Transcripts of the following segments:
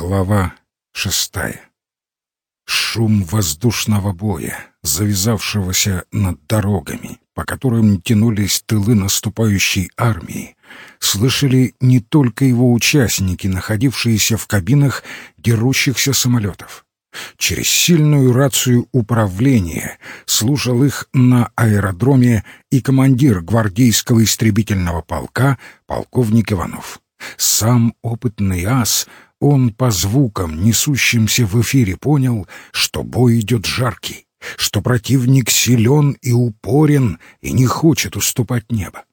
Глава шестая. Шум воздушного боя, завязавшегося над дорогами, по которым тянулись тылы наступающей армии, слышали не только его участники, находившиеся в кабинах дерущихся самолетов. Через сильную рацию управления слушал их на аэродроме и командир гвардейского истребительного полка полковник Иванов. Сам опытный ас он по звукам, несущимся в эфире, понял, что бой идет жаркий, что противник силен и упорен и не хочет уступать небо.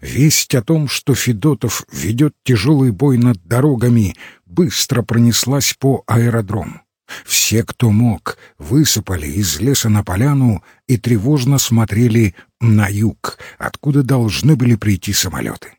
Весть о том, что Федотов ведет тяжелый бой над дорогами, быстро пронеслась по аэродрому. Все, кто мог, высыпали из леса на поляну и тревожно смотрели на юг, откуда должны были прийти самолеты.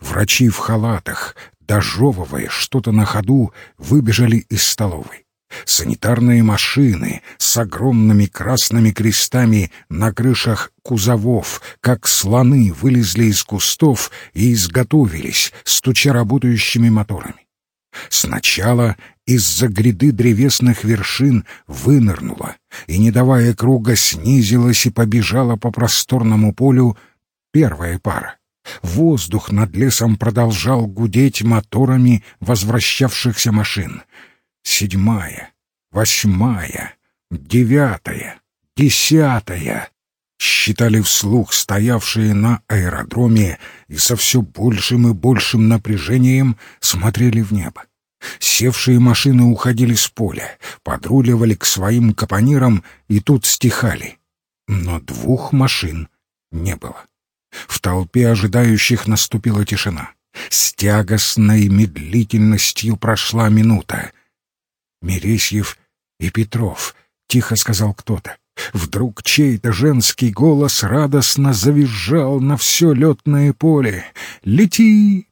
Врачи в халатах, дожевывая что-то на ходу, выбежали из столовой. Санитарные машины с огромными красными крестами на крышах кузовов, как слоны, вылезли из кустов и изготовились, стуча работающими моторами. Сначала из-за гряды древесных вершин вынырнула и, не давая круга, снизилась и побежала по просторному полю первая пара. Воздух над лесом продолжал гудеть моторами возвращавшихся машин. Седьмая, восьмая, девятая, десятая. Считали вслух стоявшие на аэродроме и со все большим и большим напряжением смотрели в небо. Севшие машины уходили с поля, подруливали к своим капонирам и тут стихали. Но двух машин не было. В толпе ожидающих наступила тишина. С тягостной медлительностью прошла минута. «Мересьев и Петров», — тихо сказал кто-то. Вдруг чей-то женский голос радостно завизжал на все летное поле. «Летит!»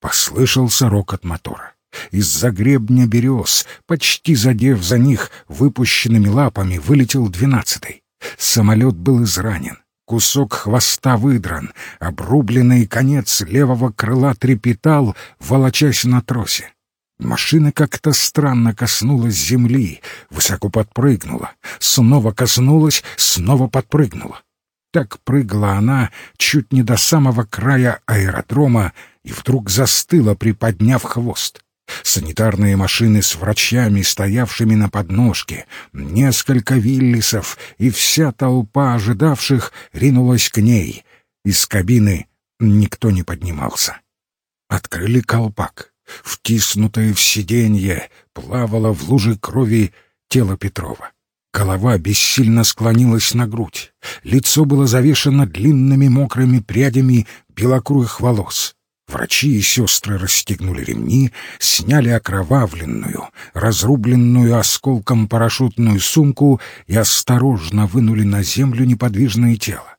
Послышался рокот мотора. Из-за гребня берез, почти задев за них выпущенными лапами, вылетел двенадцатый. Самолет был изранен. Кусок хвоста выдран, обрубленный конец левого крыла трепетал, волочась на тросе. Машина как-то странно коснулась земли, высоко подпрыгнула, снова коснулась, снова подпрыгнула. Так прыгала она чуть не до самого края аэродрома и вдруг застыла, приподняв хвост. Санитарные машины с врачами, стоявшими на подножке, несколько виллисов и вся толпа ожидавших ринулась к ней. Из кабины никто не поднимался. Открыли колпак. Втиснутое в сиденье плавало в луже крови тело Петрова. Голова бессильно склонилась на грудь. Лицо было завешено длинными мокрыми прядями белокурых волос. Врачи и сестры расстегнули ремни, сняли окровавленную, разрубленную осколком парашютную сумку и осторожно вынули на землю неподвижное тело.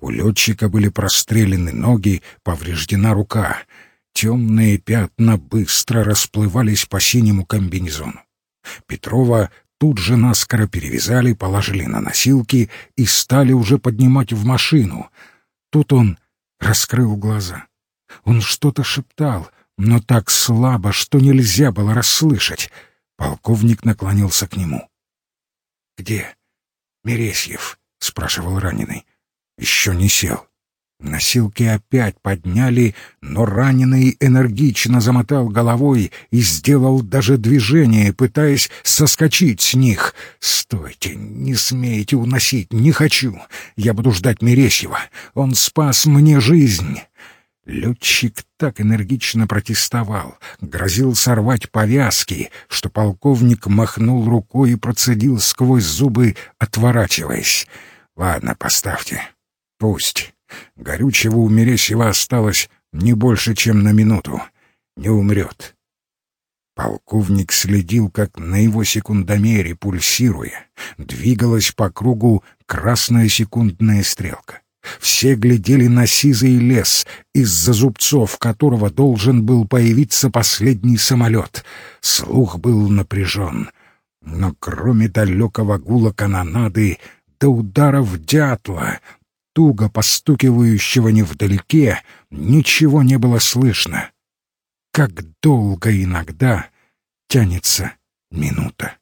У летчика были прострелены ноги, повреждена рука. Темные пятна быстро расплывались по синему комбинезону. Петрова тут же наскоро перевязали, положили на носилки и стали уже поднимать в машину. Тут он раскрыл глаза. Он что-то шептал, но так слабо, что нельзя было расслышать. Полковник наклонился к нему. «Где Мересьев?» — спрашивал раненый. «Еще не сел». Носилки опять подняли, но раненый энергично замотал головой и сделал даже движение, пытаясь соскочить с них. «Стойте, не смейте уносить, не хочу. Я буду ждать Мересьева. Он спас мне жизнь». Летчик так энергично протестовал, грозил сорвать повязки, что полковник махнул рукой и процедил сквозь зубы, отворачиваясь. «Ладно, поставьте. Пусть. Горючего у Мересьева осталось не больше, чем на минуту. Не умрет». Полковник следил, как на его секундомере, пульсируя, двигалась по кругу красная секундная стрелка. Все глядели на сизый лес, из-за зубцов которого должен был появиться последний самолет. Слух был напряжен. Но кроме далекого гула канонады до ударов дятла, туго постукивающего невдалеке, ничего не было слышно. Как долго иногда тянется минута.